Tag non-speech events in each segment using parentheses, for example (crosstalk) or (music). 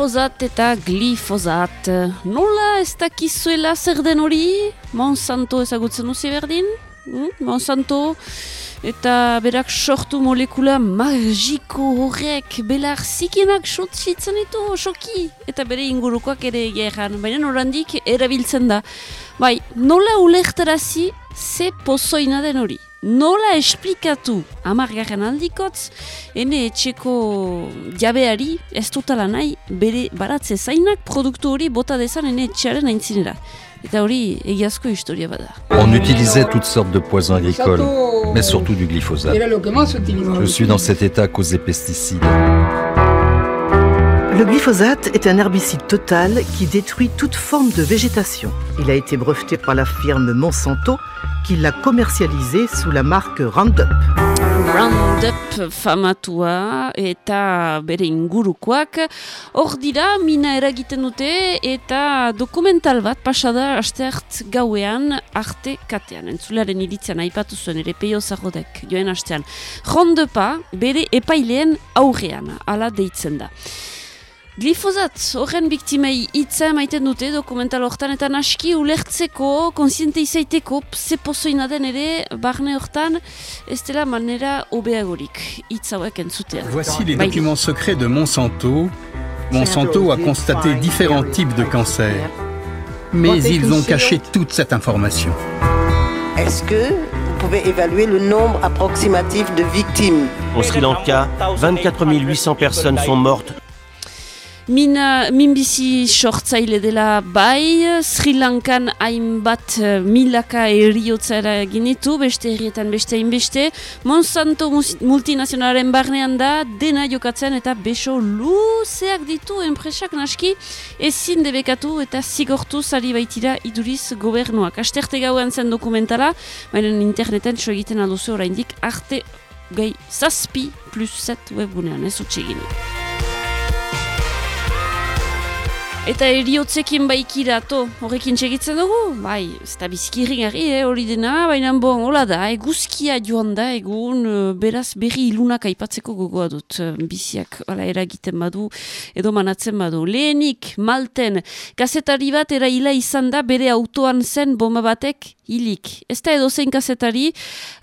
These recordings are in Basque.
Glifozat eta glifozat. Nola ez dakizuela zer den hori? Monsanto ezagutzen duzi berdin? Hmm? Monsanto eta berak sortu molekula magiko horrek belar zikienak sotzitzen ditu soki eta bere ingurukoak ere egeran, baina norandik erabiltzen da. Bai, nola ulektarazi ze pozoina den hori? nola esplikatu amargarren aldikotz, ene etxeko jabeari ez dutala nahi bere baratze zainak produktu hori bota dezan ene etxearen aintzinera. On utilisait toutes sortes de poisons agricoles, mais surtout du glyphosate. Je suis dans cet état causé pesticides. Le glyphosate est un herbicide total qui détruit toute forme de végétation. Il a été breveté par la firme Monsanto qui l'a commercialisé sous la marque Roundup. Roundup famatua eta bere ingurukoak hor dira mina eragiten dute eta dokumental bat pasada asteart gauean arte katean. Entzularen iritzian aipatu zuen ere peio zahodek joen astean. Roundupa bere epaileen aurrean, ala deitzen da. Glifozat, horren biktimei hitza maiten dute dokumental hortan eta naski ulertzeko, konsiente izaiteko, ze pozoina den ere, barne hortan, ez dela manera obeagorik, hitza hauek entzutea. Voici les documents secrets de Monsanto. Monsanto a constaté différents types de cancers. Mais ils ont caché toute cette information. Est-ce que vous pouvez évaluer le nombre approximatif de victimes? Au Sri Lanka, 24 800 personnes sont mortes Min, minbizi sortzaile dela bai, Sri Lankan hainbat uh, milaka eriotzara ginitu, beste herrietan beste hainbeste, Monsanto multinazionaren barnean da, dena jokatzen eta beso luzeak ditu enpresak naski, ezin debekatu eta zigortu zari baitira iduriz gobernuak. Asterte gauan zen dokumentala, baina interneten so egiten alduzu oraindik arte gai zazpi plus set webgunean ez utxegin. Eta eriotzekin baikira, to, horrekin txegitzen dugu? Bai, ez da bizkirri gari, eh, hori dena, baina bon, hola da, eguzkia joan da, egun, eh, beraz berri ilunak aipatzeko gogoa dut, eh, biziak, hala, eragiten badu, edo manatzen badu. Lehenik, malten, kazetari bat eraila izan da, bere autoan zen bomba batek, hilik. Ez da edo zein kazetari,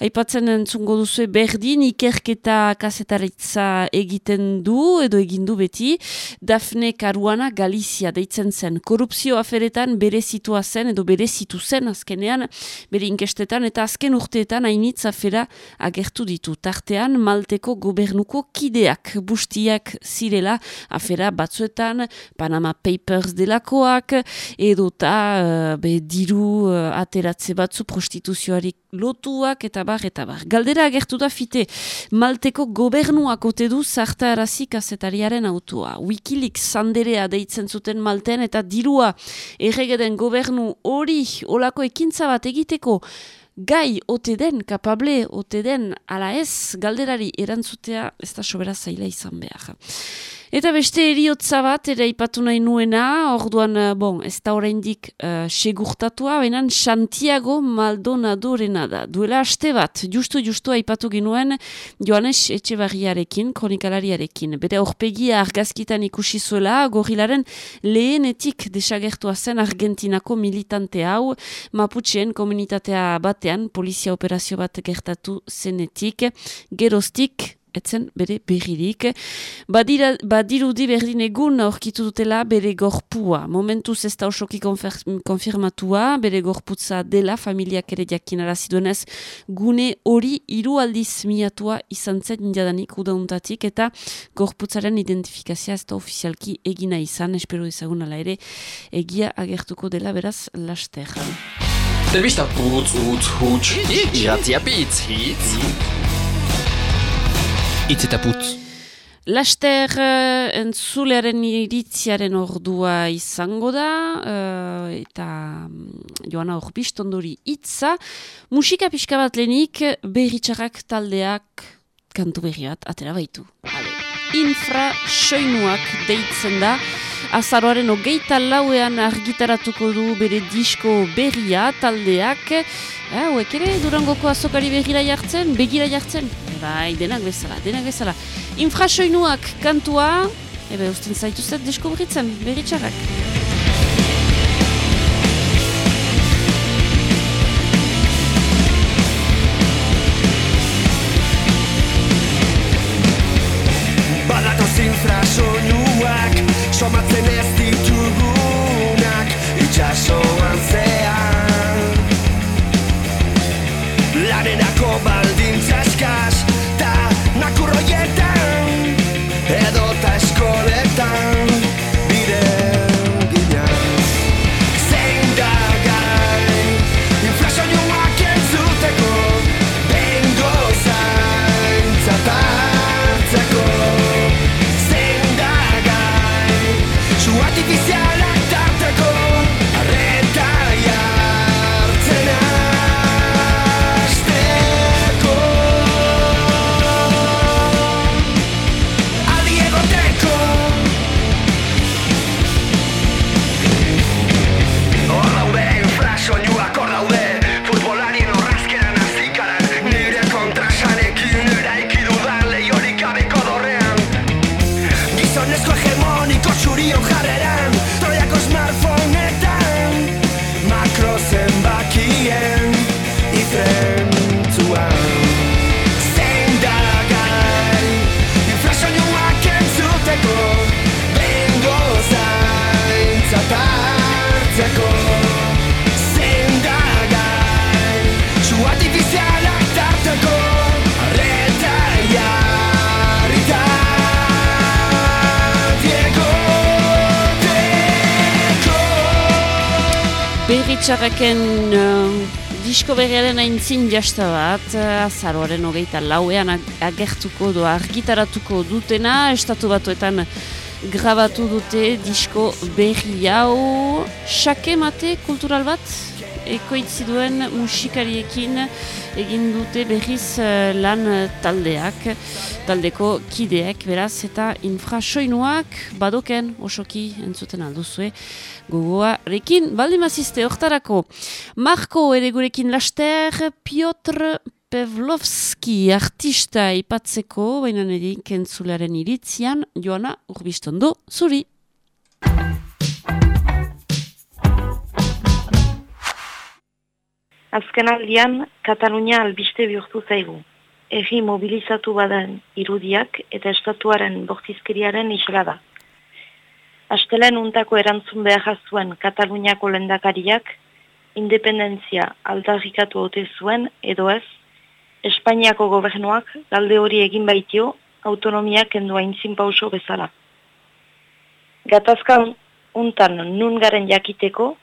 aipatzen entzungo duzu berdin, ikerketa kazetaritza egiten du, edo egin du beti, Dafne Caruana Galizia deitzen zen. Korrupzio aferetan bere zitua zen edo bere zitu zen azkenean bere inkestetan eta azken urteetan hainitz afera agertu ditu. Tartean Malteko gobernuko kideak bustiak zirela afera batzuetan Panama Papers delakoak edo ta uh, be diru uh, ateratze batzu prostituzioari lotuak eta bar eta bar. Galdera agertu da fite Malteko gobernuak ote du zarta arazik azetariaren autua. Wikileaks sanderea deitzen zuten malten eta dirua erregeden gobernu hori olako ekintza bat egiteko gai ote den, kapable ote den, ala ez, galderari erantzutea ez da sobera zaila izan behar. Eta beste eriotza bat, ere ipatu nahi nuena, orduan, eh, bon, ez da oraindik uh, segurtatua, baina Santiago Maldonadorena da. Duela aste bat, justu justu aipatu ginuen Joanes Etxebarriarekin, kronikalariarekin. Bere horpegia argazkitan ikusi zuela, gorilaren lehenetik desagertua zen Argentinako militante hau, Mapucheen komunitatea batean, polizia operazio bat gertatu zenetik, geroztik, etzen bere berririk. Badira, badirudi berdin egun aurkitu dutela bere gorpua. Momentuz ez da osoki konfirmatua, bere gorputza dela familiak ere jakin araziduenez gune hori hiru aldiz miatua izan zen jadanik udauntatik eta gorputzaren identifikazia ez da ofizialki egina izan, espero ezagun ala ere egia agertuko dela beraz laster. Zerbista putz, utz, huts, iratzia pitz, hitz. Itz eta putz. Laster uh, entzulearen iritziaren ordua izango da, uh, eta um, joana hor ondori itza. Musika pixka bat lehenik berritxarrak taldeak kantu berri bat atera baitu. Infra soinuak deitzen da, azaroaren ogeita lauean argitaratuko du bere disko berria taldeak. Hauek ere durangoko azokari begira jartzen, begira jartzen. Bai, denak bezala, denak bezala. Infrasoinuak kantua, ebe usten zaituzet deskubritzen, berritxarrak. Schau mal 10 Berritxarraken uh, disko berriaren aintzin jasta bat, uh, azaroaren hogeita lauean ag- agertuko do argitaratuko dutena, estatu batuetan grabatu dute disko berri hau, xake mate kultural bat, ekoitzi duen musikariekin egin dute berriz uh, lan taldeak, taldeko kideek, beraz, eta infrasoinuak badoken osoki entzuten alduzue, gogoarekin, baldin mazizte, hortarako, Marko ere gurekin laster, Piotr Pevlovski artista ipatzeko, baina nire kentzularen iritzian, Joana Urbistondo, zuri. Azken aldian, Katalunia albiste bihurtu zaigu. Egi mobilizatu badan irudiak eta estatuaren bortizkeriaren isla da. Astelen untako erantzun behar zuen Kataluniako lendakariak, independentzia aldarrikatu ote zuen edo ez, Espainiako gobernuak galde hori egin baitio autonomiak kendu aintzin pauso bezala. Gatazka untan nun garen jakiteko,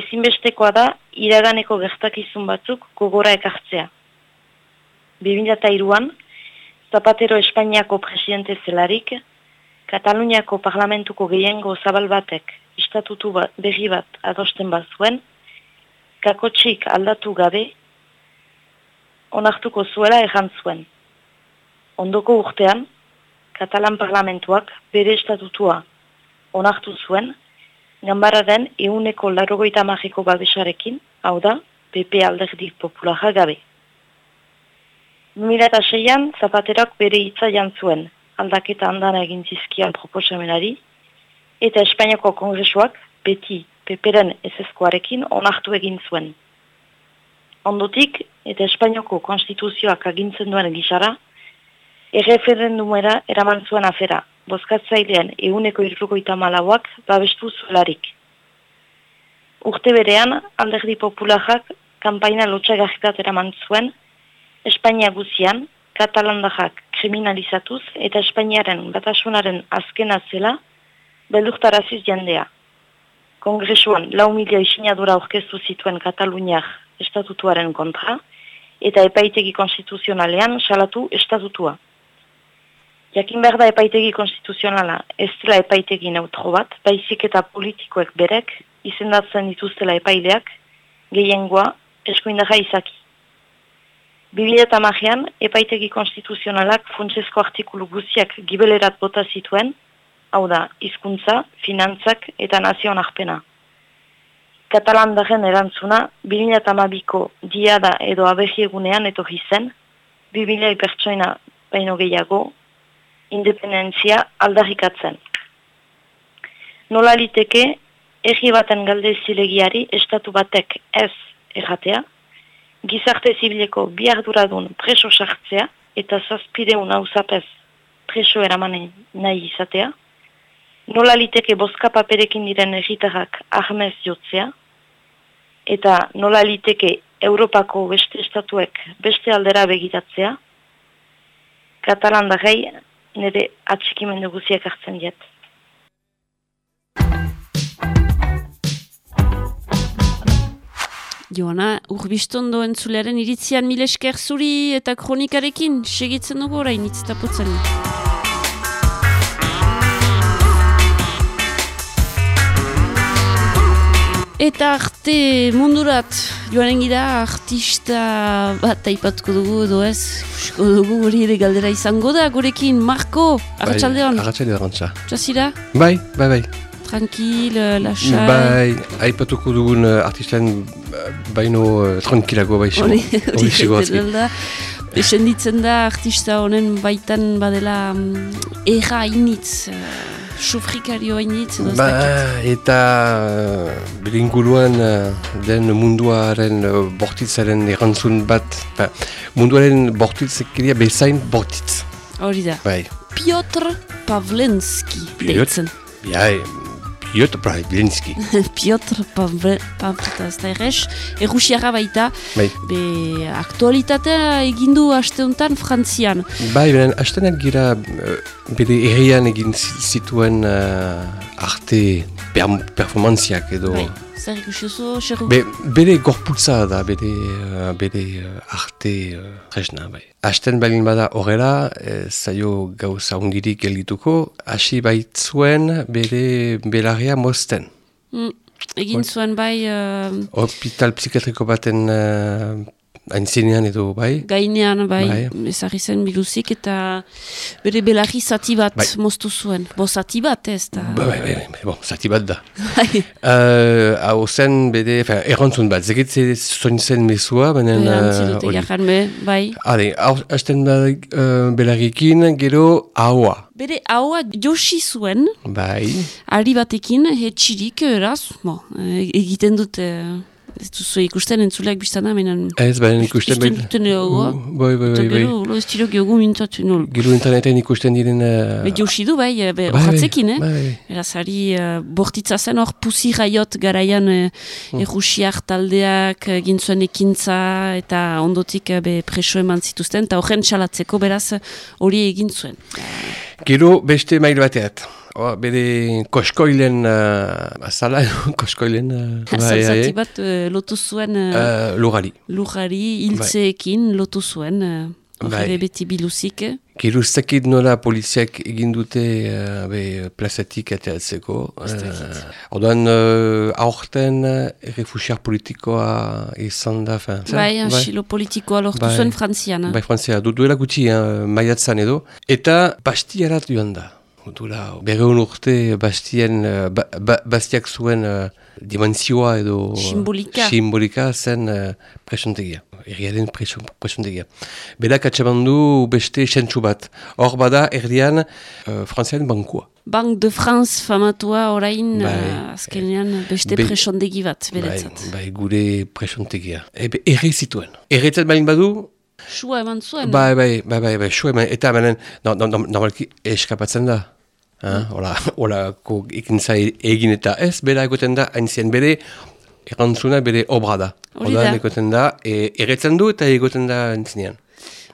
ezinbestekoa da iraganeko gertakizun batzuk gogora ekartzea. 2002an, Zapatero Espainiako presidente zelarik, Kataluniako parlamentuko gehiengo zabal batek istatutu bat, berri bat adosten bat zuen, kakotxik aldatu gabe, onartuko zuela erran zuen. Ondoko urtean, Katalan parlamentuak bere estatutua onartu zuen, Ganbara den euneko larrogoita magiko babesarekin, hau da, PP alderdi popularra gabe. 2006an Zapaterak bere hitza zuen, aldaketa handana egin zizkian proposamenari, eta Espainiako kongresuak beti peperen ezezkoarekin onartu egin zuen. Ondotik, eta Espainiako konstituzioak agintzen duen gisara, erreferendumera eraman zuen afera, bozkatzailean euneko irrukoita malauak babestu zuelarik. Urte berean, alderdi popularak kanpaina lotxagarritat eraman zuen, Espainia guzian, katalandajak kriminalizatuz eta Espainiaren batasunaren azkena zela, beldurtaraziz jendea. Kongresuan lau mila isinadura aurkeztu zituen Kataluniak estatutuaren kontra, eta epaitegi konstituzionalean salatu estatutua. Jakin behar da epaitegi konstituzionala ez dela epaitegi neutro bat, baizik eta politikoek berek izendatzen dituztela epaileak, gehiengoa eskuindaja izaki. 2008an epaitegi konstituzionalak funtsezko artikulu guziak gibelerat bota zituen, hau da, hizkuntza, finantzak eta nazioan arpena. Katalandaren erantzuna, 2008ko diada edo abehiegunean etorri zen, 2000 pertsoina baino gehiago, independentzia aldarrikatzen. nola liteke egi baten galde zilegiari estatu batek ez erratea, gizarte zibileko bi arduradun preso sartzea eta zazpideun hauzapez preso eramanen nahi izatea, nola liteke boska paperekin diren egitarrak ahmez jotzea, eta nola liteke Europako beste estatuek beste aldera begitatzea, Katalan da gai, nire atxikimendu guziak hartzen diet. Joana, urbistondo entzulearen iritzian milesker zuri eta kronikarekin segitzen dugu orain itztaputzen. Eta arte mundurat joanen gira artista bat aipatuko dugu edo ez, usko dugu hori ere galdera izango da, gurekin, Marko, arratxaldeon. Bai, arratxaldeon, arantxa. Txasira? Bai, bai, bai. Tranquil, lasai. Bai, aipatuko dugun uh, artisten uh, baino tranquilago bai Hori, (laughs) hori, da. Artista honen baitan badela um, erra initz, uh, sufrikario hainitz edo ba, eta bere inguruan den munduaren bortitzaren erantzun bat ba, munduaren bortitzekeria bezain bortitz. Hori da. Bai. Piotr Pavlenski deitzen. Bai, Piotr Pavlenski. (laughs) Piotr Pavlenski. Errusiara baita, bai. be aktualitatea egindu asteuntan frantzian. Bai, benen, astenak gira bere errian egin zituen uh, arte performantziak edo... Bai. Zer ikusi Be, bere gorputza da, bere, uh, bere uh, arte uh, tresna, bai. Asten balin bada horrela, e, zaio gauza ongirik geldituko, hasi baitzuen bere belarria mozten. Mm, egin zuen bai... Uh... Hospital psikiatriko baten uh, Aintzinean edo, bai? Gainean, bai, bai. ezagri zen biluzik eta bere belarri zati bat bai. moztu zuen. Bo, zati bat ez da? Bai, bai, bai, bai, bo, zati bat da. Bai. Uh, hau zen, bede, errantzun bat, zegitze zoin zen mesua, benen... Bai, uh, be, bai. Hale, hau, hasten da uh, belarrikin, gero, haua. Bere haua josi zuen. Bai. Ari batekin, hetxirik, eraz, bo, egiten dute... Ez duzu ikusten entzuleak biztana, menan... Ez, baina ikusten. Ikusten duten Bai, bai, bai, bai. Gero, ez tiro gehiago mintatu nol. Gero interneten ikusten diren... Uh... Be, josidu, bai, be, bai, horretzekin, eh? Bai, Eraz, ari, uh, bortitza zen hor pusi raiot garaian uh, mm. errusiak taldeak gintzuen ekintza eta ondotik uh, be, preso eman zituzten, eta horren txalatzeko beraz hori egin zuen. Gero beste mail bateat. Oh, bere koskoilen uh, azala, (laughs) koskoilen... Uh, bai, bat uh, lotu zuen... Uh, uh, lugari. Lugari, hiltzeekin bai. lotu zuen, uh, bai. beti biluzik. Kiruztakit nola poliziak egin dute uh, be, plazatik ateatzeko. Orduan, uh, aurten uh, refusiar politikoa izan da... Fin, bai, asilo bai. politikoa lortu bai. zuen frantzian. Bai, frantzian, du, duela gutxi, uh, maiatzan edo. Eta bastiarat joan da. Dula, berreun urte bastien, ba, ba, bastiak zuen uh, dimensioa edo simbolika, simbolika zen uh, presontegia, erriaren presontegia. Berak atxamandu beste sentsu bat. Hor bada erdian uh, frantzian bankua. Bank de France famatua orain bai, uh, azkenean beste be, presontegi bat, beretzat. Bai, bai, gure presontegia. Ebe, erri zituen. Erretzat bain badu, Sua eman zuen. Bai, bai, bai, bai, bai, sua eman, eta benen, no, no, no, normalki eskapatzen da. Hola, hola, ikintza egin eta ez, bera egoten da, hain zien bere, erantzuna bere obra da. Hola, egoten da, e, erretzen du eta egoten da entzinean.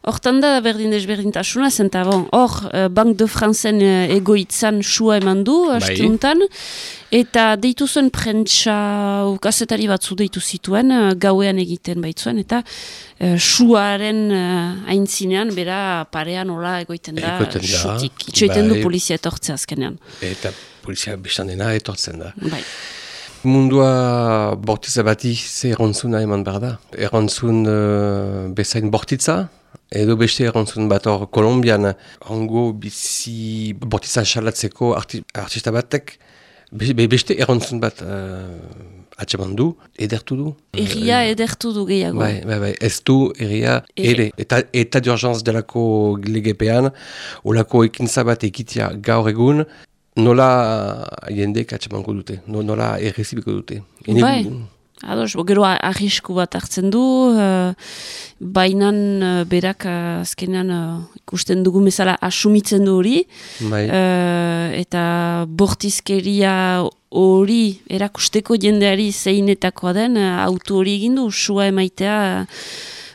Hortan da berdin desberdintasuna, zenta bon, hor, uh, Bank de Franzen uh, egoitzan sua eman du, bai. eta deitu zuen prentsa, gazetari batzu deitu zituen, uh, gauean egiten baitzuen, eta uh, suaren uh, aintzinean, bera parean hola egoiten da, sutik. Itxoiten bai. du polizia etortzea azkenean. Eta polizia bestan dena etortzen da. Bai. Mundua bortitza bati ze errantzuna eman behar da. Errantzun uh, bezain bortitza, edo beste errantzun bat hor Kolombian hango bizi bortitza salatzeko arti, artista batek be, beste errantzun bat uh, atseman du, edertu du. Erria edertu du gehiago. Bai, bai, bai, ez du erria ere. Eta, eta d'urgenz delako legepean, olako ekintza bat ekitia gaur egun, nola jendek atxemango dute, nola errezibiko dute. Bai. Ados, gero arrisku bat hartzen du, uh, bainan uh, berak uh, azkenean uh, ikusten dugu bezala asumitzen du hori, bai. eta bortizkeria hori erakusteko jendeari zeinetakoa den, uh, autu hori egin du, sua emaitea uh,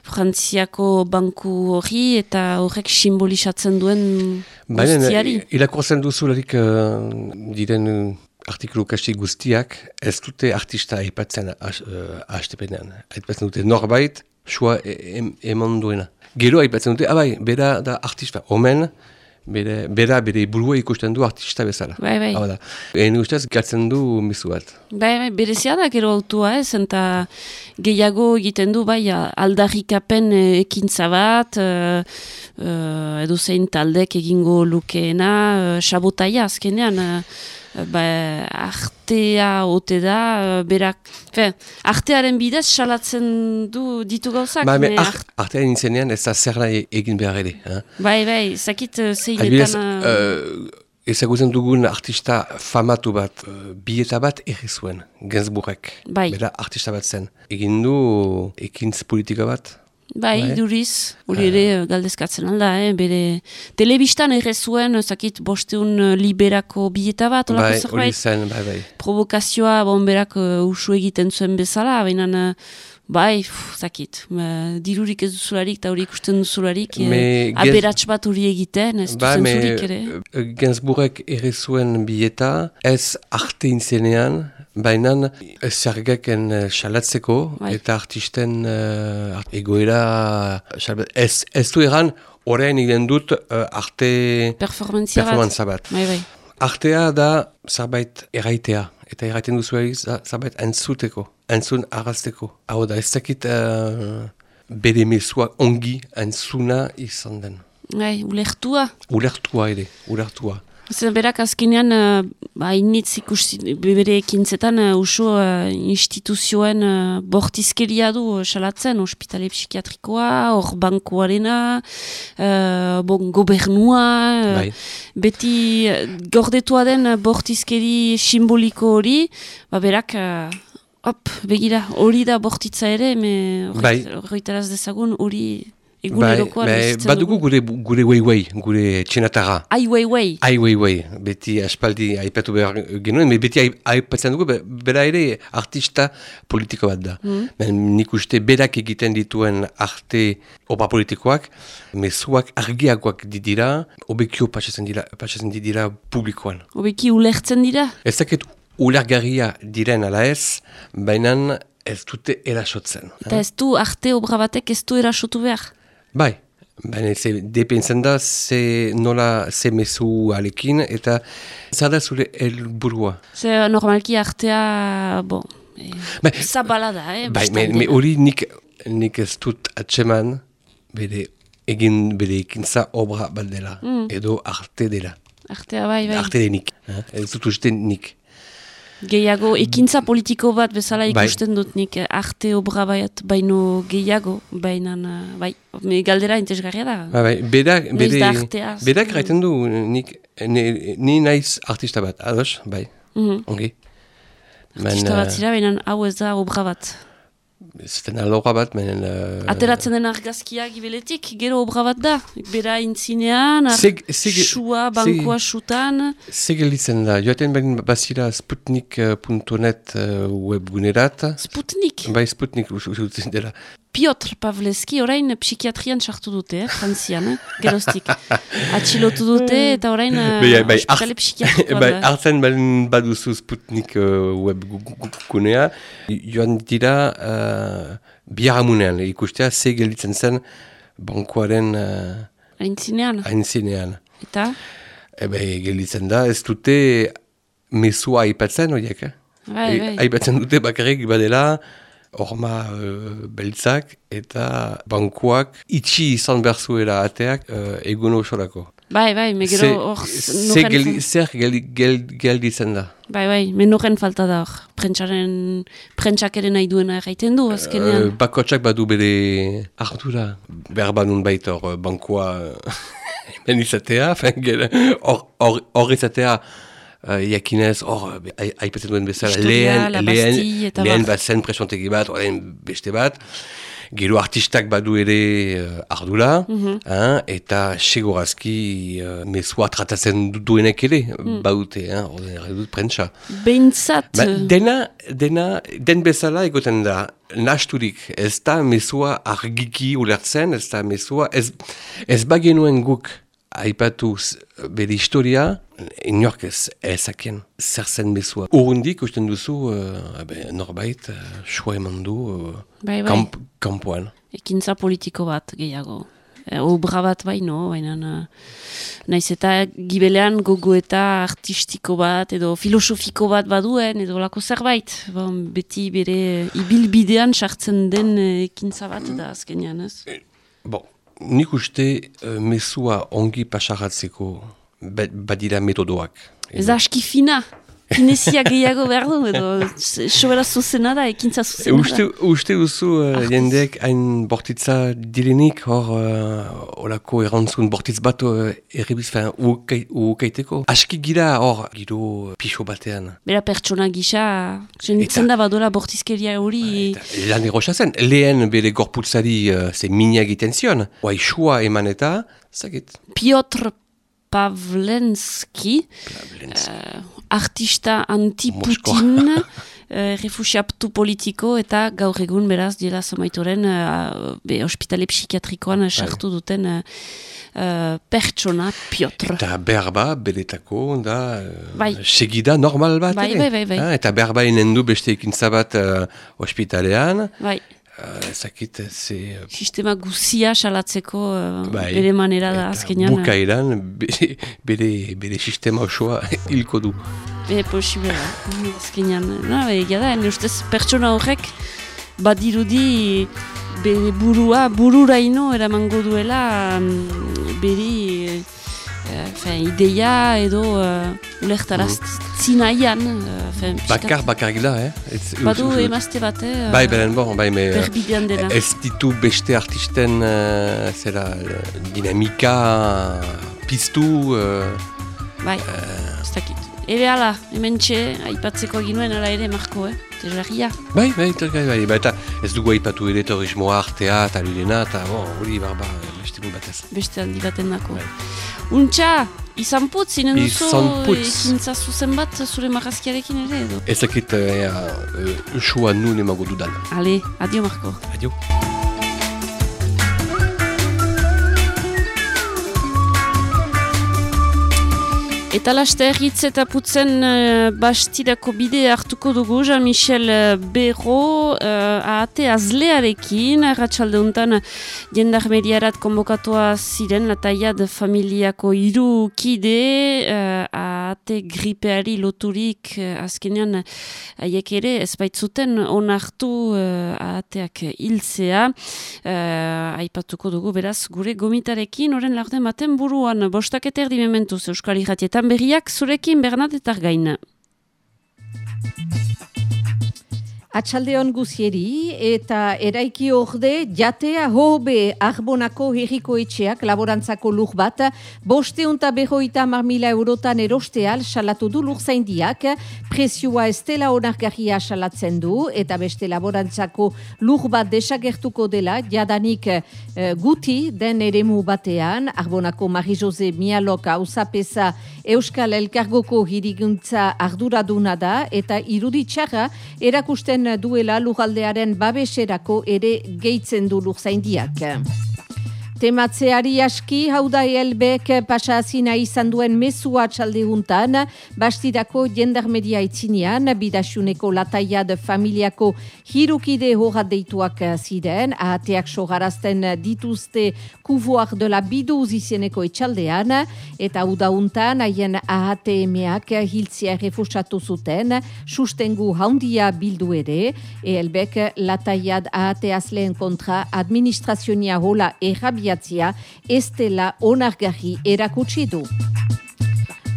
Frantziako banku hori eta horrek simbolizatzen duen guztiari. Baina, irakurtzen duzularik uh, diren artikulu kastik guztiak ez dute artista aipatzen ahastepenean. Uh, aipatzen dute norbait, sua e eman duena. Gero aipatzen dute, abai, ah bera da artista, omen, bere, bera bere burua ikusten du artista bezala. Bai, bai. Hau da. Egen ustez, galtzen du mizu bat. Bai, bai, berezia da gero autua ez, eta gehiago egiten du, bai, aldarrikapen eh, ekintza bat, uh, uh, edo zein taldek egingo lukeena, uh, sabotaia azkenean, ba, artea ote da, berak, fe, artearen bidez salatzen du ditu gauzak. Ba, me, ar, artearen izenean ez da zer nahi egin behar ere. Eh? Bai, bai, zakit zeinetan... Uh, Ezagutzen dugun artista famatu bat, uh, bieta bat erri zuen, Gensburgek. Bai. Bera artista bat zen. Egin du ekintz politika bat, Bai, bai, duriz, hori ere uh, galdezkatzen alda, eh? bere telebistan ere zuen, zakit, bosteun uh, liberako bileta bat, bai, hori zen, bai, bai. Provokazioa, bon, berak uh, usu egiten zuen bezala, baina, uh, bai, uf, zakit, uh, dirurik ez duzularik, eta hori ikusten duzularik, eh, aberats bat hori egiten, ez bai, duzen zurik ere. Gensburek ere zuen bileta, ez arte intzenean, Baina zergeken uh, salatzeko bai. eta artisten uh, egoera ez, ez du eran orain egin dut uh, arte performantzia bat. Bai, bai. Artea da zerbait erraitea eta erraiten duzu zerbait entzuteko, entzun arrazteko. Hau da ez dakit uh, bere mesua ongi entzuna izan den. Bai, ulertua. Ulertua ere, ulertua. Zer berak azkenean, uh, ba, initz ikusi, bebere ekintzetan, uh, usu uh, instituzioen uh, bortizkeria du uh, salatzen, ospitale psikiatrikoa, hor bankuarena, uh, bon, gobernua, bai. beti uh, gordetua den bortizkeri simboliko hori, ba, berak, uh, hop, begira, hori da bortitza ere, me, bai. horretaraz dezagun, hori... Egunerokoa bai, bai, Badugu gure gure wei wei, gure txenatara. Ai wei wei. Ai wei wei, beti aspaldi aipatu behar genuen, beti aipatzen dugu, bera ere artista politiko bat da. Mm. Ben, nik uste berak egiten dituen arte opa politikoak, mezuak argiagoak didira, obekio patxatzen dira, dira publikoan. Obeki ulertzen dira? Ez dakit ulergarria diren ala ez, baina ez dute erasotzen. Eta ez du arte obra batek ez du erasotu behar? Bai, baina ze depentzen da ze nola ze mesu alekin eta zara zure helburua. Ze normalki artea, bon, e, bai, zabala da, eh? Bai, me hori nik, nik ez dut atseman bere egin bere ekintza obra bat dela, mm. edo arte dela. Artea bai, bai. Arte denik, eh? ez dut uste nik. Gehiago, ekintza politiko bat bezala bai. ikusten dut nik arte obra baiat baino gehiago, baina bai, galdera intezgarria da. Ba, bai, bedak, bede, bedak gaiten du nik, ni naiz artista bat, ados, bai, mm -hmm. ongi. Artista bat zira, baina hau ez da obra bat. Zaten alora bat, menen... Uh... Ateratzen den argazkia gibeletik, gero obra bat da. Bera intzinean, sua, bankua sutan. Segel ditzen da, joaten behin bazira sputnik.net uh, webgunerat. Sputnik? Bai, Sputnik, usutzen dela. Piotr Pavleski orain psikiatrian sartu dute, eh, frantzian, eh, gerostik. Atxilotu dute eta orain uh, bai, hospitale psikiatrikoan bai, Artzen baduzu Sputnik uh, web gunea, joan dira uh, biharamunean ikustea, ze gelditzen zen bankuaren... Uh, aintzinean. Aintzinean. Eta? Ebe, gelditzen da, ez dute mesua aipatzen, horiek, eh? Bai, bai. Aipatzen dute bakarrik badela, horma uh, beltzak eta bankuak itxi izan behar zuela ateak uh, egun osorako. Bai, bai, me gero hor... Zer gelditzen da? Bai, bai, menoren falta da hor. Prentxaren, prentxak ere nahi duena erraiten du, azkenean. Uh, bakotxak badu bere ardura. Behar banun baita hor, bankua (laughs) hemen izatea, (laughs) hor izatea uh, iakinez, hor, aipatzen duen bezala, lehen, lehen, lehen bat zen presontegi bat, orain beste bat, gero artistak badu ere uh, ardura, mm -hmm. eta segurazki uh, mesua tratatzen duenek ere, mm. baute, hori dut prentsa. Behintzat... Ba, dena, dena, den bezala egoten da, nasturik, ez da mesua argiki ulertzen, ez da mesua, ez, ez bagenuen guk, aipatu bere historia, inork ez ezakien zer zen mesua. Urundik usten duzu uh, norbait, uh, eman du uh, bai, bai. kamp, kampuan. Ekintza politiko bat gehiago. E, obra bat baino, baina uh, naiz eta gibelean gogo eta artistiko bat edo filosofiko bat baduen edo lako zerbait. Bon, beti bere ibilbidean sartzen den ekintza bat da azkenean, ez? Bon, nik uste uh, mesua ongi pasaratzeko badira metodoak. Ez aski fina. Kinezia gehiago behar du, edo sobera zuzena da, ekintza zuzena uste, da. Uste duzu uh, jendeek hain bortitza direnik, hor uh, olako erantzun bortitz bat uh, erribiz, fein, ukaiteko. Aski gira hor, giro pixo batean. Bera pertsona gisa, jenitzen da badola bortizkeria hori. Lan erosa zen, lehen bere gorputzari uh, ze minia egiten zion, oai xua eman eta, zagit. Piotr Pavlenski, uh, artista anti-Putin, uh, (laughs) refusiaptu politiko eta gaur egun beraz dira zamaitoren uh, be, hospitale psikiatrikoan bai. sartu duten uh, pertsona Piotr. Eta berba beletako da bai. segida normal bat. Bai, bai, bai, bai. eta berba inen du beste ekintzabat uh, hospitalean. Bai. Uh, ezakit, ze... Uh, Sistema guzia salatzeko uh, bai, bere manera da azkenean. Bukairan, bere, bere, bere sistema osoa (laughs) hilko du. Bere posible da, azkenean. No, egia da, ustez pertsona horrek badirudi bere burua, bururaino eramango duela um, bere uh, ideia edo uh, ulertaraz mm. zinaian. Uh, bakar, bakar gila, eh? Badu emazte bat, eh? Bai, beren bon, bai, me... Berbidean dela. Ez ditu beste artisten, uh, zera, dinamika piztu... Uh, bai, ez dakit. Ebe ala, hemen txe, aipatzeko ginuen ala ere, Marko, eh? Tezarria. Bai, bai, bai, bai, bai, eta ez dugu aipatu ere turismoa, artea, eta lirena, eta hori, bon, barba, beste batez. Beste handi baten dako. Bai. Untxa, izan putz, zinen duzu ekintza zuzen bat zure marrazkiarekin ere edo? Ezakit, uh, uh, usua nun emago dudan. Ale, adio Marko. Adio. Eta laste erritz eta putzen uh, bastidako bide hartuko dugu, Jean-Michel uh, Berro, uh, ahate azlearekin, erratxalde untan jendar mediarat konbokatua ziren, lataiad familiako iru kide, uh, ahate gripeari loturik uh, azkenean haiek ere, ez baitzuten onartu uh, ahateak hiltzea, uh, aipatuko dugu beraz gure gomitarekin, oren laurden baten buruan, bostak eta erdimementuz Euskal Irratietan, Bertan berriak zurekin Bernadetar gaina. Atxaldeon guzieri eta eraiki orde jatea hobe arbonako herriko etxeak laborantzako lur bat bosteunta behoita marmila eurotan erosteal salatu du lur zaindiak presioa estela onargarria salatzen du eta beste laborantzako lur bat desagertuko dela jadanik eh, guti den eremu batean. Arbonako Marie-Jose Mialoka usapesa Euskal Elkargoko hiriguntza arduraduna da eta iruditxarra erakusten duela lugaldearen babeserako ere gehitzen du lurzaindiak. Tematzeari aski, hau da elbek pasazina izan duen mesua txalde juntan, bastidako jendarmedia itzinean, bidasuneko lataiad familiako hirukide horat deituak ziren, ahateak sogarazten dituzte kuvuak dela biduz izeneko etxaldean, eta hau da juntan, haien ahate emeak hiltzia refusatu zuten, sustengu haundia bildu ere, elbek lataiad ahate azleen kontra administrazionia hola errabi abiatzia ez dela onargarri erakutsi du.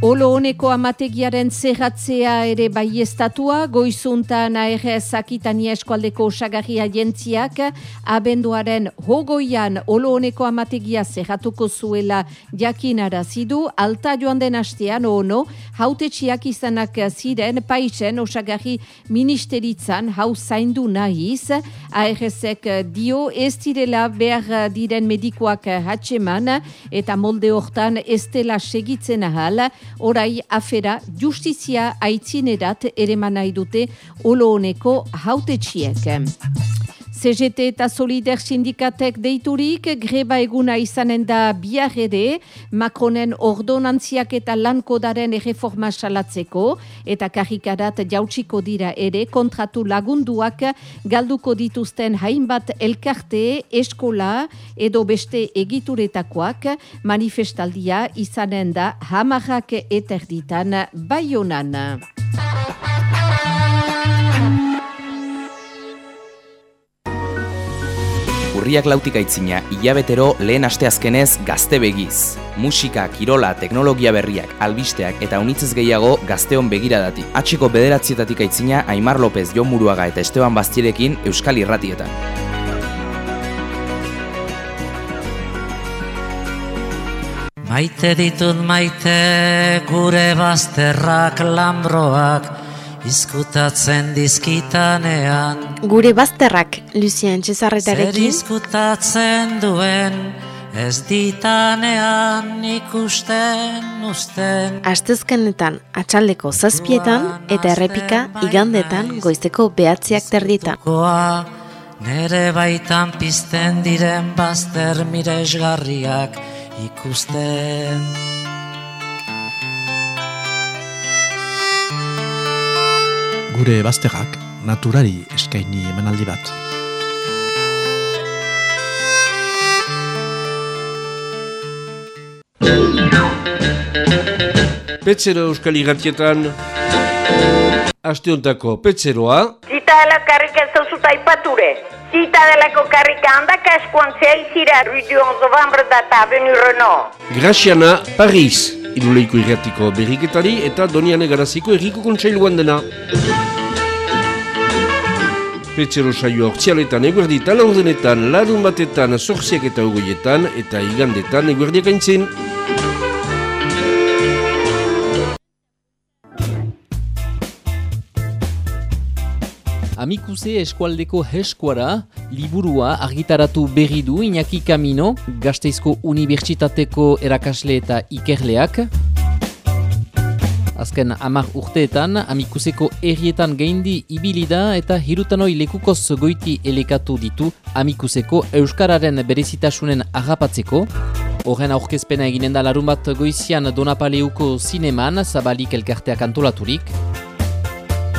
Olo honeko amategiaren zerratzea ere bai estatua, goizuntan ARS Akitania Eskualdeko osagarri agentziak, abenduaren hogoian olo honeko amategia zerratuko zuela jakinara zidu, alta joan den hastean ono, hautetxiak izanak ziren paisen osagarri ministeritzan hau zaindu nahiz, ARSek dio ez direla behar diren medikoak hatxeman, eta molde hortan ez dela segitzen ahal, orai afera justizia aitzinerat ere manai dute olo honeko hautetxiek. CGT eta Solider sindikatek deiturik greba eguna izanen da biar ere, Macronen ordonantziak eta lankodaren erreforma salatzeko, eta karikarat jautsiko dira ere kontratu lagunduak galduko dituzten hainbat elkarte, eskola edo beste egituretakoak manifestaldia izanen da hamarrak eterditan baionan. Urriak lautik aitzina, hilabetero lehen asteazkenez gazte begiz. Musika, kirola, teknologia berriak, albisteak eta unitzez gehiago gazteon begiradati. Atxiko bederatzietatik aitzina, Aimar López, Jon Muruaga eta Esteban Bastirekin Euskal Irratietan. Maite ditut maite gure bazterrak lambroak, izkutatzen dizkitanean. Gure bazterrak, Lucien Cesarretarekin Zer izkutatzen duen Ez ditanean ikusten usten Astezkenetan atxaldeko zazpietan eta errepika igandetan goizteko behatziak terditan. Nere baitan pizten diren bazter miresgarriak ikusten gure bazterrak naturari eskaini emanaldi bat. Petzero Euskal Igatietan Asteontako Petzeroa Zita dela karrika ez dauzuta ipature Zita delako karrika handaka eskuantzea izira Rue du 11 novembre data Avenue Renault Graciana Paris Iruleiko irratiko berriketari eta Doniane Garaziko erriko kontsailuan dena. Petzero saio ortsialetan eguerditan, laurdenetan, larun batetan, sorziak eta ugoietan, eta igandetan eguerdiak aintzin. Amikuse eskualdeko heskuara, liburua argitaratu berri du Iñaki Kamino, Gasteizko Unibertsitateko erakasle eta ikerleak. Azken amar urteetan, amikuseko errietan gaindi ibilida eta hirutanoi lekukoz goiti elekatu ditu amikuseko euskararen berezitasunen agapatzeko. Horren aurkezpena eginen da larun bat goizian Donapaleuko zineman, zabalik elkarteak antolaturik.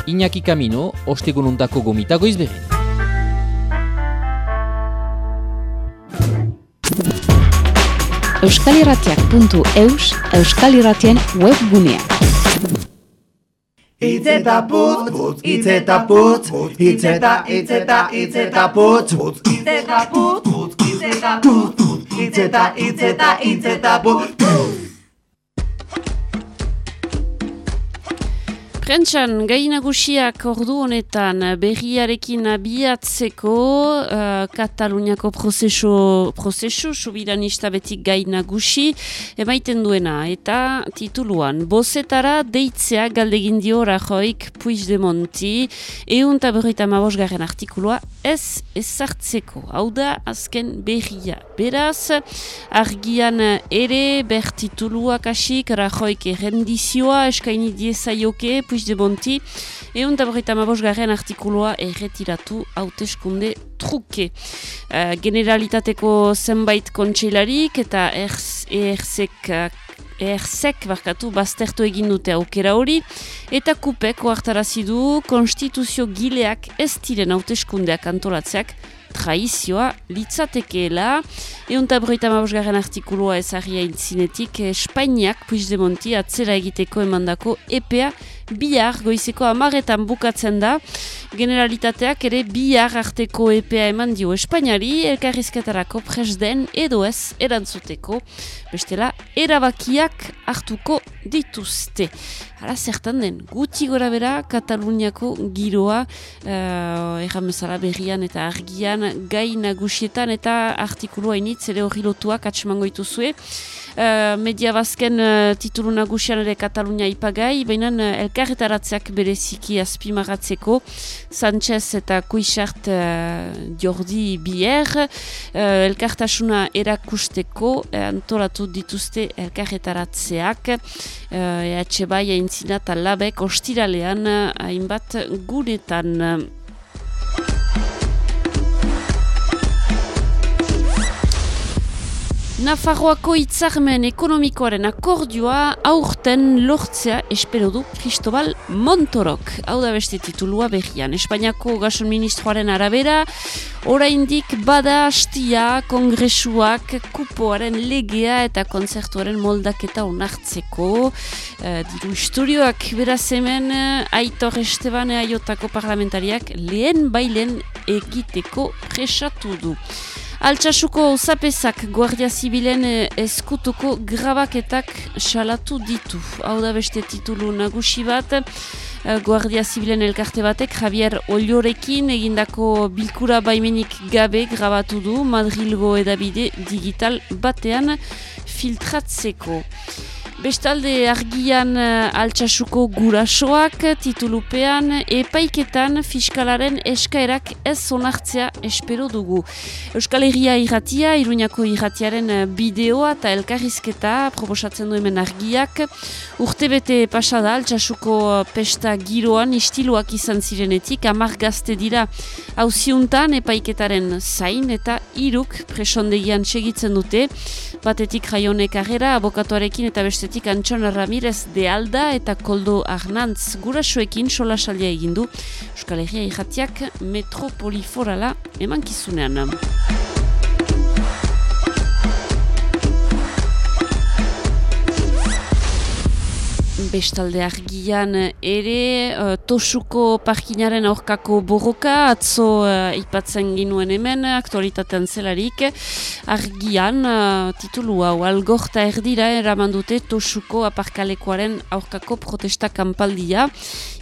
Iñaki Kamino, ostegununtako gomita goiz euskalirratiak.eus euskalirratien webgunea. Itzeta putz, putz, itzeta putz, itzeta, itzeta, itzeta putz, putz, itzeta putz, putz, itzeta putz, itzeta, itzeta, itzeta putz, Prentxan, gai nagusiak ordu honetan berriarekin abiatzeko uh, Kataluniako prozesu, prozesu subiranista betik gai nagusi emaiten duena eta tituluan Bozetara deitzea galdegin dio Rajoik Puig de Monti eun eta berreita mabosgarren artikulua ez ezartzeko. Hau da azken berria. Beraz, argian ere ber tituluak asik Rajoik errendizioa eskaini diezaioke Puig de Monti, egun taborita mabosgarren artikuloa erretiratu hauteskunde truke. Uh, generalitateko zenbait kontseilarik eta erzek Erzek barkatu baztertu egin dute aukera hori eta kupek oartarazi du konstituzio gileak ez diren hauteskundeak antolatzeak traizioa litzatekeela. Egun tabroita mabosgarren artikuloa ezarria intzinetik Espainiak Puigdemonti atzera egiteko emandako EPA bihar goizeko amaretan bukatzen da. Generalitateak ere bihar arteko EPA eman dio Espainiari, elkarrizketarako presden edo ez erantzuteko. Bestela, erabakiak hartuko dituzte. Hala, zertan den, guti gora bera, Kataluniako giroa, uh, erran bezala berrian eta argian, gai nagusietan eta artikulua initz, ere hori lotuak atsemango ituzue. Uh, media bazken uh, titulu nagusian ere Katalunia ipagai, baina uh, elkarretaratzeak bereziki azpimagatzeko, Sanchez eta Kuixart uh, Jordi Bier, uh, elkartasuna erakusteko, uh, antolatu dituzte elkarretaratzeak, uh, etxe bai aintzina eta labek ostiralean hainbat guretan. Nafarroako itzarmen ekonomikoaren akordioa aurten lortzea espero du Cristobal Montorok. Hau da beste titulua berrian. Espainiako gason ministroaren arabera, oraindik bada hastia kongresuak kupoaren legea eta konzertuaren moldaketa onartzeko. Uh, diru historioak beraz hemen Aitor Esteban aiotako parlamentariak lehen bailen egiteko presatu du. Altsasuko zapezak Guardia Zibilen eskutuko grabaketak salatu ditu. Hau da beste titulu nagusi bat, Guardia Zibilen elkarte batek Javier Oliorekin egindako bilkura baimenik gabe grabatu du Madrilgo edabide digital batean filtratzeko. Bestalde argian uh, altsasuko gurasoak titulupean epaiketan fiskalaren eskaerak ez onartzea espero dugu. Euskal Herria irratia, Iruñako irratiaren eh, bideoa eta elkarrizketa proposatzen du hemen argiak. Urte bete pasada altsasuko eh, pesta giroan istiluak izan zirenetik, amar gazte dira hauziuntan epaiketaren zain eta iruk presondegian segitzen dute. Batetik raionek agera, abokatuarekin eta beste bestetik Antxona Ramirez de Alda eta Koldo Arnantz gurasoekin sola salia egindu Euskal Herria irratiak metropoliforala eman bestalde argian ere uh, tosuko parkinaren aurkako borroka atzo uh, ipatzen ginuen hemen aktualitatean zelarik. Argian uh, titulu hau algorta erdira eraman dute tosuko aparkalekoaren aurkako protesta kanpaldia.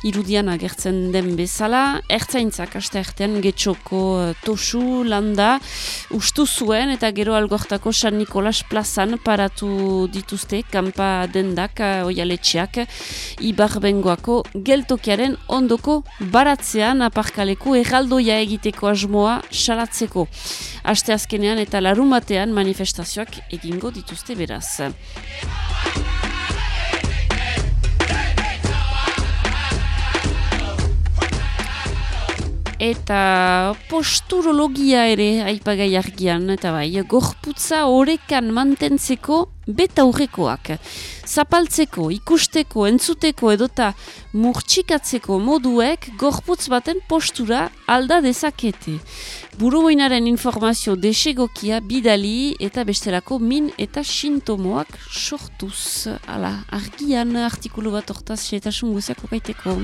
Irudian agertzen den bezala ertzaintzak aste artean getxoko uh, tosu landa ustu zuen eta gero algortako San Nikolas plazan paratu dituzte kanpa dendak uh, oialetxeak Ibarbengoako geltokiaren ondoko baratzean aparkaleko erraldoia egiteko asmoa salatzeko. Aste azkenean eta larumatean manifestazioak egingo dituzte beraz. Eta posturologia ere aipagai argian, eta bai, gorputza orekan mantentzeko beta aurrekoak. Zapaltzeko, ikusteko, entzuteko edota murtsikatzeko moduek gorputz baten postura alda dezakete. Buruoinaren informazio desegokia bidali eta bestelako min eta sintomoak sortuz. Hala, argian artikulu bat ortaz xetasun guziak okaiteko.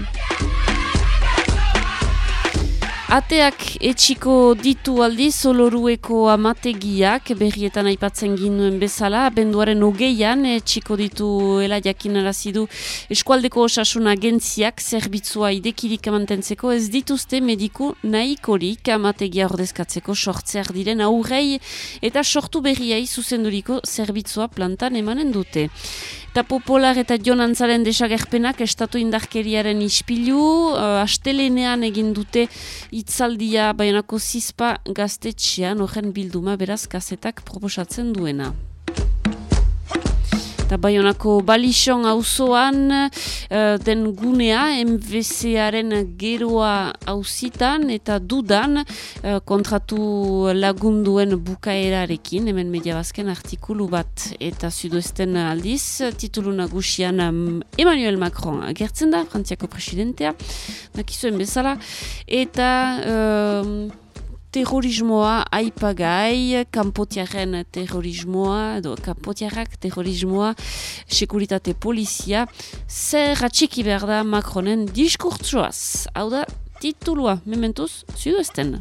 Ateak etxiko ditu aldi solorueko amategiak berrietan aipatzen ginuen bezala, benduaren hogeian etxiko ditu ela jakin arazidu eskualdeko osasuna gentziak zerbitzua idekirik amantentzeko ez dituzte mediku nahikorik amategia ordezkatzeko sortzear diren aurrei eta sortu berriai zuzenduriko zerbitzua plantan emanen dute. Eta Popolar eta Jonantzaren desagerpenak estatu indarkeriaren ispilu, uh, astelenean egin dute itzaldia baionako zizpa gaztetxean, horren bilduma beraz kazetak proposatzen duena. Eta Bayonako balixon auzoan uh, den gunea MVCaren geroa auzitan eta dudan uh, kontratu lagunduen bukaerarekin, hemen media bazken artikulu bat eta sudoesten aldiz, titulu nagusian um, Emmanuel Macron. Gertzen da, frantziako presidentea, nakizuen bezala, eta... Uh, terrorismoa aipagai, kanpotiaren terrorismoa, edo kanpotiarrak terrorismoa, sekuritate polizia, zer atxiki behar da Macronen diskurtsuaz. Hau da, titulua, mementuz, zidu esten.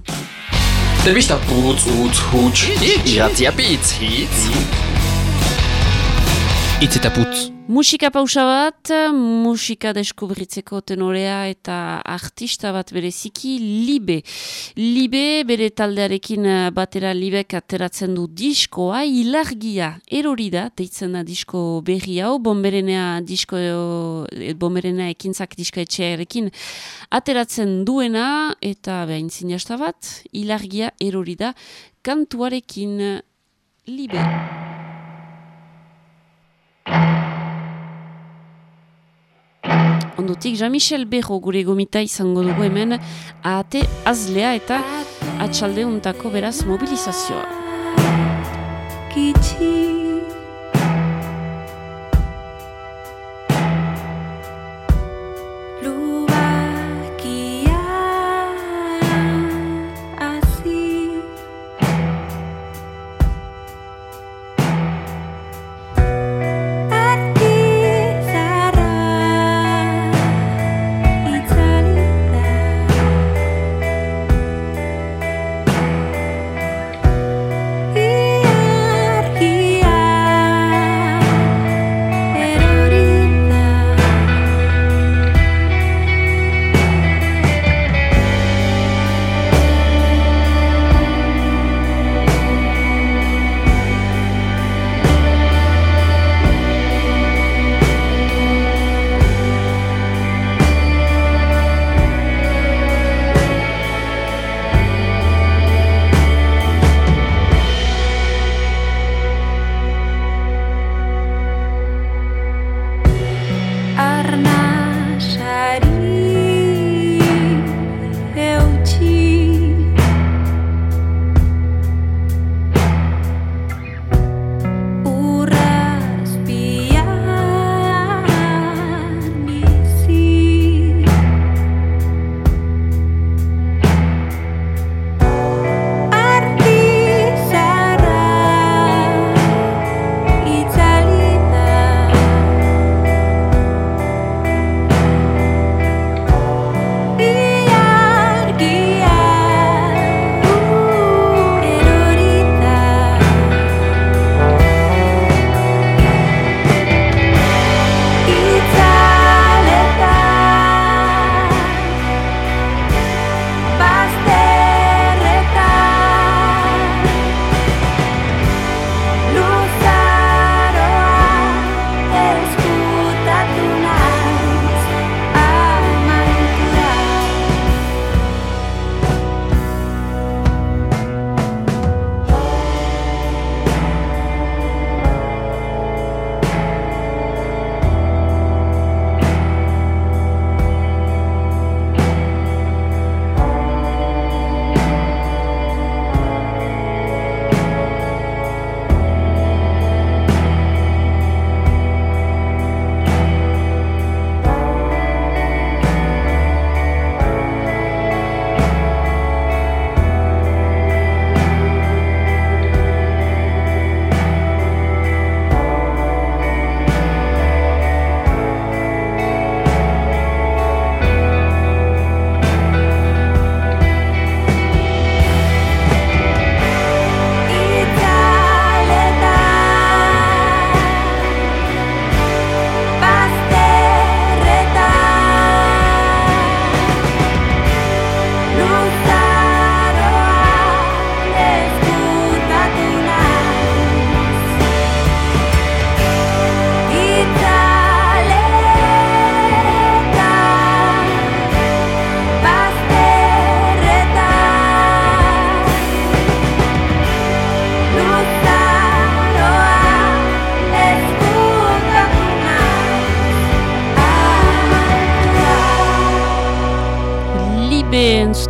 Telbista putz, utz, hutz, iratziapitz, hitz. Itz eta putz. Itz eta putz. Musika pausa bat, musika deskubritzeko tenorea eta artista bat bereziki Libe. Libe bere taldearekin eh, batera Libek ateratzen du diskoa, ilargia, erori da, deitzen da disko berri hau, bomberenea, disko, eh, bomberenea ekintzak diskaetxearekin ateratzen duena eta behain zinasta bat, ilargia erori da, kantuarekin Libe. Ondotik, Jean-Michel Berro gure gomita izango dugu hemen ate azlea eta atxaldeuntako beraz mobilizazioa. Kitsi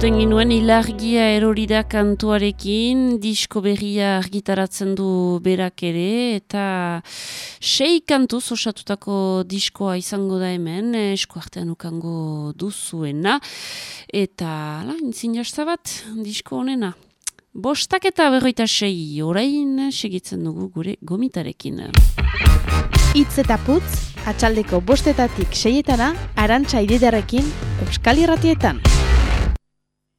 Entzuten ginuen ilargia erorida kantuarekin, disko berria argitaratzen du berak ere, eta sei kantuz osatutako diskoa izango da hemen, eskuartean ukango duzuena, eta la, inzinazta bat, disko honena. Bostak eta berroita sei, orain segitzen dugu gure gomitarekin. Itz eta putz, atxaldeko bostetatik seietana, arantxa ididarekin, Euskal Irratietan.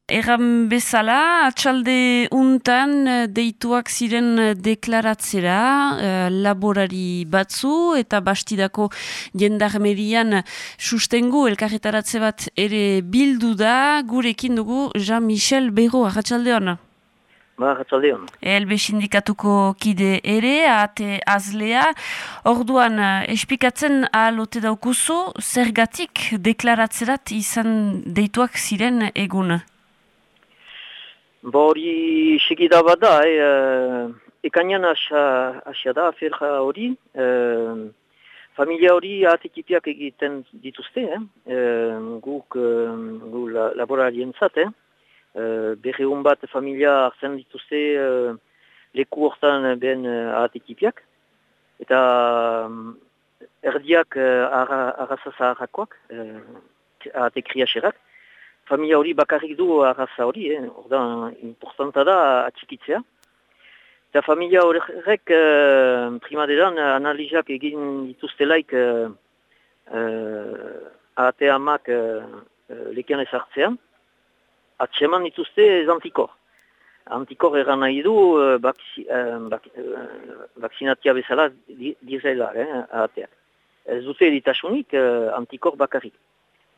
Erran bezala, atxalde untan eh, deituak ziren eh, deklaratzera uh, laborari batzu eta bastidako jendarmerian sustengu elkarretaratze bat ere bildu da gurekin dugu Jean-Michel Bero, atxalde hona? Ba, atxalde hona. Elbe sindikatuko kide ere, ate azlea. Orduan, espikatzen alote daukuzu, zergatik deklaratzerat izan deituak ziren eguna? Ba hori segida bat da, e, ekainan asia da, aferja hori, e, familia hori atekipiak egiten dituzte, eh? e, guk e, gu la, laborarien zat, eh? e, bat familia hartzen dituzte e, leku hortan ben atekipiak, eta erdiak arrazazaharrakoak, e, atekriaserak, familia hori bakarrik du arraza hori, eh? orda importanta da atxikitzea. Eta familia horrek eh, primaderan analizak egin dituztelaik eh, eh, ATAMak eh, lekian ezartzean, atseman dituzte ez antikor. Antikor eran nahi du eh, baksi, eh, bak, eh, bezala dizela, eh, ATAK. Ez dute editasunik eh, antikor bakarrik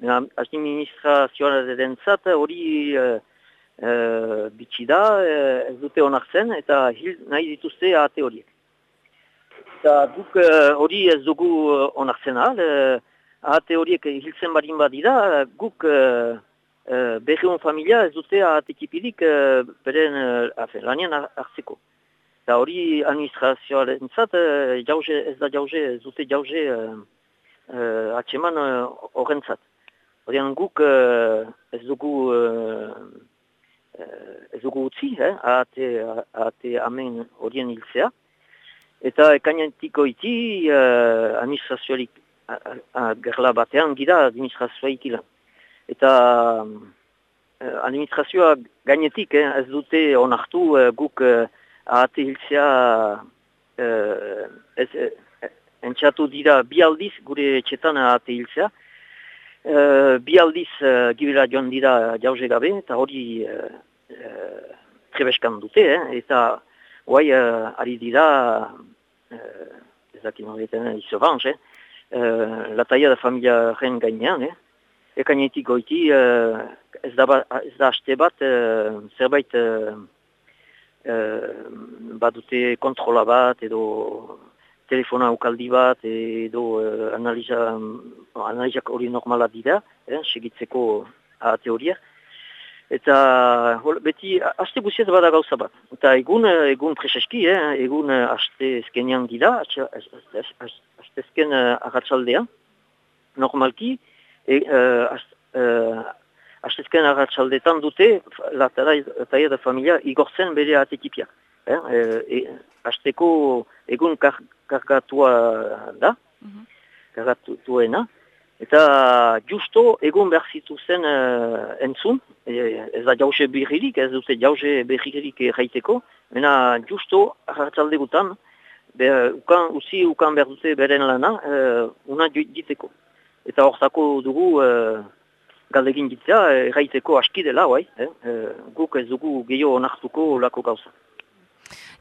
administrazioan den zat hori uh, uh, bitxi da, uh, ez dute onartzen eta hil nahi dituzte ahate horiek. Eta guk hori ez dugu onartzen ahal, uh, ahate horiek hiltzen barin badira, guk uh, berreun familia ez dute ahate kipirik uh, beren uh, lanian hartzeko. Eta hori administrazioaren zat, uh, jauze, ez da jauze, ez dute jauze uh, uh, atseman horren uh, zat. Horien guk uh, ez dugu uh, ez dugu utzi, eh, ahate, ahate amen horien hiltzea. Eta ekainetiko iti uh, administrazioarik gerla batean gira administrazioa ilan. Eta uh, administrazioa gainetik eh, ez dute onartu uh, guk uh, ahate hiltzea uh, ez, uh, entxatu dira bi aldiz gure txetan ahate hiltzea. Uh, bi aldiz uh, gibela joan dira jauze gabe, eta hori uh, trebeskan dute, eh? eta guai uh, ari dira, uh, ez dakit noleten izo eh? uh, la taia da familia ren gainean, eh? ekanetik goiti, uh, ez, da ba, ez da haste bat, uh, zerbait uh, uh, badute kontrola bat, edo telefona ukaldi bat edo uh, analiza, analizak hori normala dira, eh, segitzeko ahate horiek. Eta hol, beti haste guziaz bada gauza bat. Eta egun, egun preseski, eh, egun haste ezkenean dira, haste ezken agatzaldea, normalki, e, uh, haste ezken agatsaldetan dute, la taia da familia igortzen bere atekipiak. Eh, e, hasteko egun kar, kargatua da, mm -hmm. kargatuena, eta justo egun behar zituzen uh, entzun, e, ez da jauze berririk, ez dute jauze berririk erraiteko, mena justo hartzalde gutan, be, ukan, usi ukan behar dute beren lana, uh, una diteko. Eta hortako dugu uh, galdegin ditzea, erraiteko aski dela, bai, eh? guk ez dugu gehiago onartuko lako gauza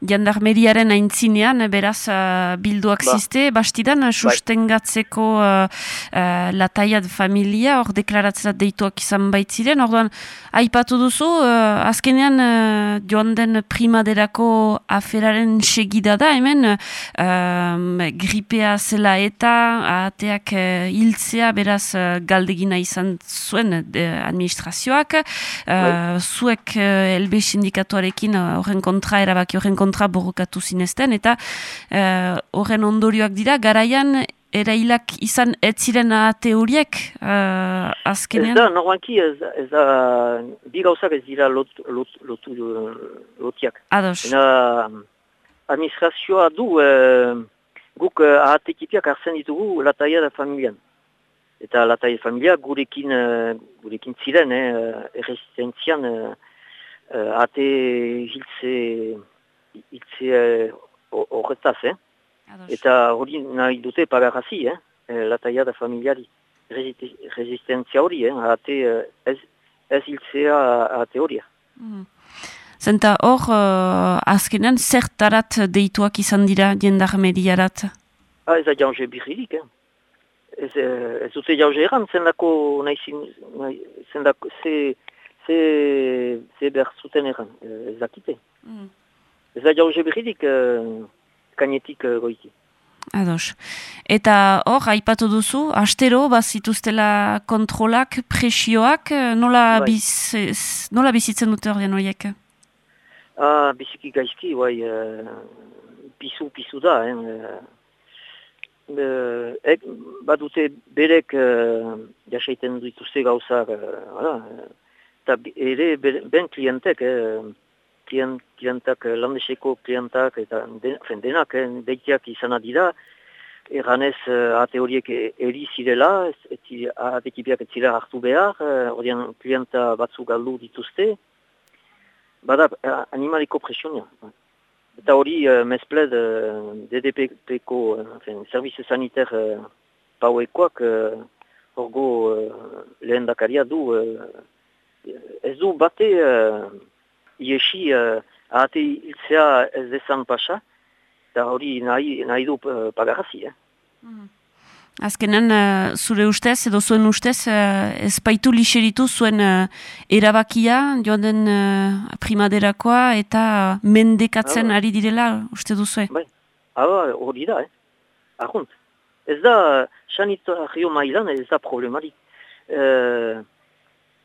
jandarmeriaren aintzinean, beraz, uh, bilduak ba. ziste, bastidan, bai. sustengatzeko uh, uh, lataiat familia, hor deklaratzea deituak izan baitziren, orduan, aipatu duzu, uh, azkenean uh, joan den primaderako aferaren segida da, hemen, uh, gripea zela eta, ateak hiltzea, beraz, galdegina izan zuen de administrazioak, uh, zuek uh, elbe sindikatuarekin horren kontra, erabaki horren kontra, kontra borrokatu zinezten, eta eh, horren ondorioak dira, garaian erailak izan ez ziren teoriek uh, azkenean? Ez da, normalki ez, ez da, bi gauzak ez dira lot, lot, lot, lotiak. Ados. administrazioa du, uh, guk uh, ahatekipiak hartzen ditugu lataia da familian. Eta lataia familia gurekin, uh, gurekin ziren, eh, erresistentzian, uh, uh, ate hiltze, hiltze horretaz, eh? Eta hori nahi dute pagarazi, eh? La taiada familiari. Resistentzia hori, eh? Ate ez, ez hiltzea ate horia. Mm. Zenta hor, uh, azkenan, zertarat deituak izan dira jendarmeriarat? Ah, ez da jauze birririk, eh? Ez, ez dute jauze eran, zendako nahi zin, nahi, zendako, ze, ze, ze behar zuten eran, ez dakite. Mm. Ez da jauze birririk, uh, kainetik uh, goiti. Ados. Eta hor, aipatu duzu, astero, bazituztela kontrolak, presioak, nola, bai. biz, nola bizitzen dute hori horiek? Ah, biziki gaizki, bai, uh, pisu, pisu da, eh. Uh, ek, badute berek uh, jasaiten dituzte gauzak, uh, eta ere ben klientek, eh, klient, klientak, landeseko klientak, eta den, denak, eh, deitiak izan dira, Eganez, uh, ate horiek eri zirela, atekipiak ez zira hartu behar, horian uh, klienta batzu galdu dituzte, Bada, animaliko presionia. Eta hori, uh, mezpled, uh, DDP-ko, uh, servizio saniter uh, pauekoak, uh, orgo uh, lehen dakaria du, uh, ez du bate uh, iesi uh, ahate iltzea ez dezan pasa, eta hori nahi, nahi du uh, pagarazi, eh? Mm. Azkenan, uh, zure ustez, edo zuen ustez, uh, ez baitu lixeritu zuen uh, erabakia, joan den uh, primaderakoa, eta mendekatzen ah, ari direla, uste duzue? Bai, hori da, eh? Ahunt. Ez da, sanitario mailan, ez da problemarik. Uh,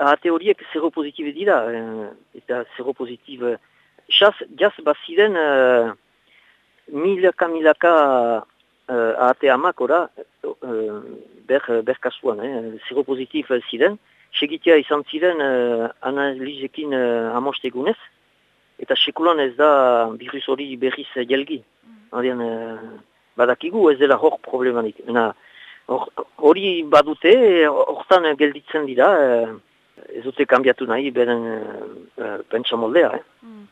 Ahate horiek seropozitibe dira, uh, eta seropozitibe... Jaz, jaz baziren uh, milaka, milaka uh, ahate amakora, uh, ber, ber kasuan, eh, zero pozitif ziren, segitea izan ziren uh, analizekin uh, amostegunez, eta sekulan ez da virus hori berriz jelgi. Mm. uh, badakigu ez dela hor problemanik. Hori badute, hortan gelditzen dira, uh, ez dute kambiatu nahi, beren uh, pentsa moldea. Eh. Mm.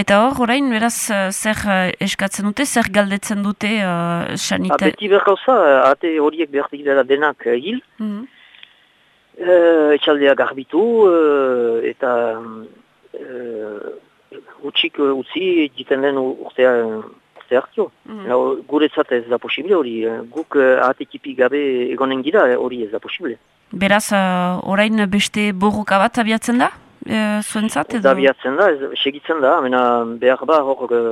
Eta hor, orain, beraz, eh, zer eskatzen dute, zer galdetzen dute uh, sanita? Beti berkauza, ate horiek behar dira denak uh, hil, mm -hmm. uh, etxaldea garbitu, uh, eta uh, utxik uh, utzi egiten den urtea, urte hartio. Mm -hmm. Guretzat ez da posible hori, guk uh, ate tipi gabe egonen gira hori ez da posible. Beraz, uh, orain beste borroka bat abiatzen da? e, zuentzat edo? Zabiatzen da, ez, segitzen da, mena behar ba hor e,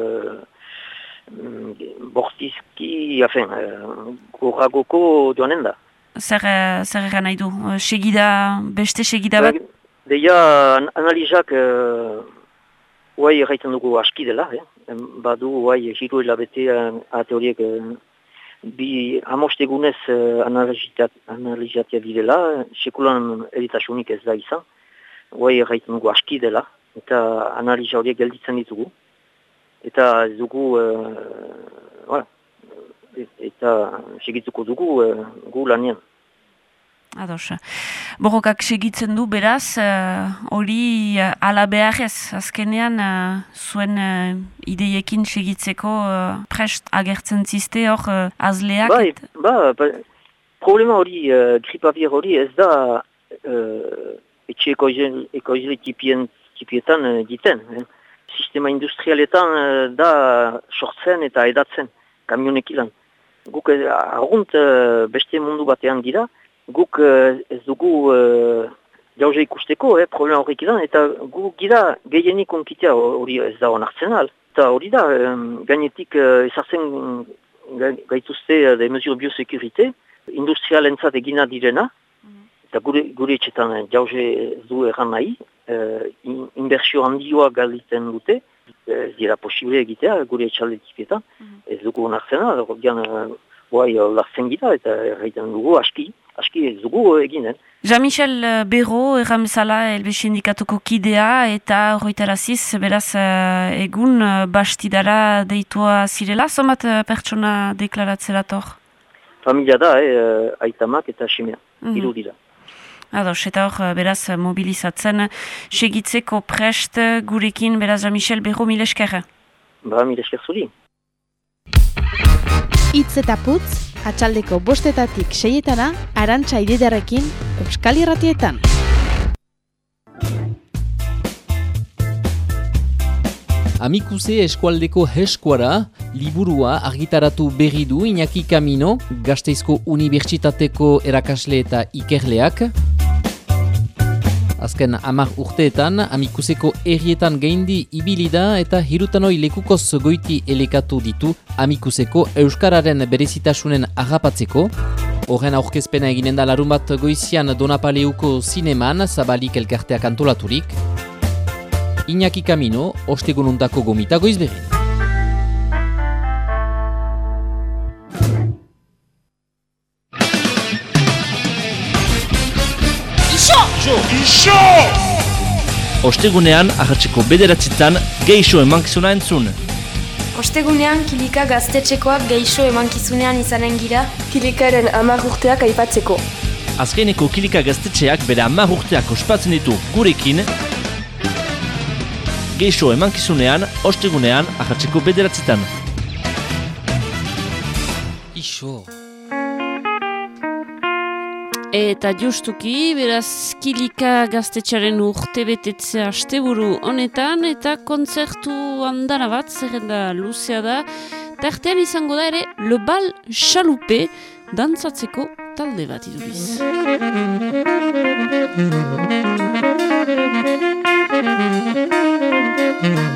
bortizki, afen, e, gurragoko duanen da. Zer, e, zer egan nahi du? E, segida, beste segida bat? Deia analizak e, Uai erraiten dugu aski dela, eh? badu uai hiru hilabete ate horiek bi amostegunez analizatia direla, sekulan eritasunik ez da izan guai erraiten dugu aski dela, eta analiza horiek gelditzen ditugu. Eta ez dugu, uh, eta segituko dugu uh, gu lanien. Ados. Borrokak segitzen du beraz, hori uh, ala beharrez, azkenean uh, zuen uh, ideiekin segitzeko uh, prest agertzen ziste hor uh, azleak? Ba, et... ba, ba, problema hori, uh, gripavir hori ez da uh, etxe ekoizle tipietan uh, diten. Eh. Sistema industrialetan uh, da sortzen eta edatzen kamionekilan. Guk uh, argunt uh, beste mundu batean dira, guk uh, ez dugu uh, jauze ikusteko, eh, problema horrek idan, eta guk gira gehienik onkitea hori ez da onartzen al. Eta hori da, um, gainetik uh, ezartzen gaituzte de mesur biosekurite, industrialentzat egina direna, eta gure, gure etxetan eh, jauze du erran nahi, uh, inbersio handioa galiten dute, eh, ez dira posible egitea gure etxalde tipietan, mm ez dugu onartzena, gian uh, lartzen gira eta erraiten dugu aski, aski ez dugu eginen. Jean-Michel Berro, erramezala elbe sindikatuko kidea eta horretaraziz, beraz egun bastidara deitua zirela, zomat pertsona deklaratzerator? Familia da, eh, aitamak eta simea, mm -hmm. dira. Ados, eta hor, beraz, mobilizatzen segitzeko prest gurekin, beraz, Michel Berro, mil esker. Ba, mil esker zuri. Itz eta putz, atxaldeko bostetatik seietana, arantxa ididarekin, Euskal Irratietan. Amikuse eskualdeko heskuara, liburua argitaratu berri du Iñaki Kamino, Gasteizko Unibertsitateko erakasle eta ikerleak. Azken amak urteetan, amikuseko errietan gaindi ibili da eta hirutanoi lekukoz goiti elekatu ditu amikuseko euskararen berezitasunen agapatzeko. Horren aurkezpena eginen da larun bat goizian Donapaleuko zineman, zabalik elkarteak antolaturik. Iñaki Kamino, ostegununtako gomita goizberin. Ixo! Ostegunean, ahatzeko bederatzitan, geixo emankizuna entzun. Ostegunean, kilika gaztetxekoak geixo emankizunean izanen gira. Kilikaren amar urteak aipatzeko. Azkeneko kilika gaztetxeak bere amar urteak ospatzen ditu gurekin, geixo emankizunean, ostegunean, ahatzeko bederatzitan. Ixo! Eta justuki, beraz, kilika gaztetxaren urte betetzea asteburu honetan, eta kontzertu handara bat, zerrenda luzea da, tartean izango da ere, Le Bal Chalupe, dantzatzeko talde bat iduriz. Le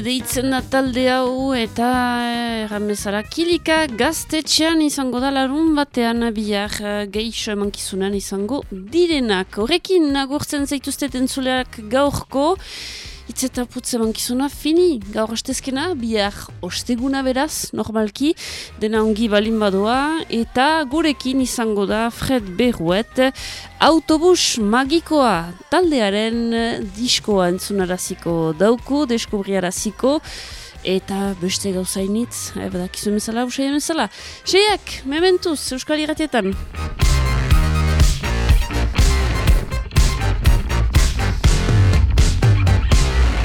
deitzen da talde hau eta erran bezala kilika gaztetxean izango da larun batean bihar eh, geixo emankizunan izango direnak. Horrekin nagurtzen zaituztet entzuleak gaurko, Itz eta putze bankizuna fini, gaur ostezkena, bihar osteguna beraz, normalki, dena ongi balin badoa, eta gurekin izango da Fred Berruet, autobus magikoa. Taldearen diskoa entzunaraziko dauku, deskubriaraziko, eta beste gauzainitz, eh, badakizu emezala, usai emezala. Seiak, mementuz, Euskal Iratietan.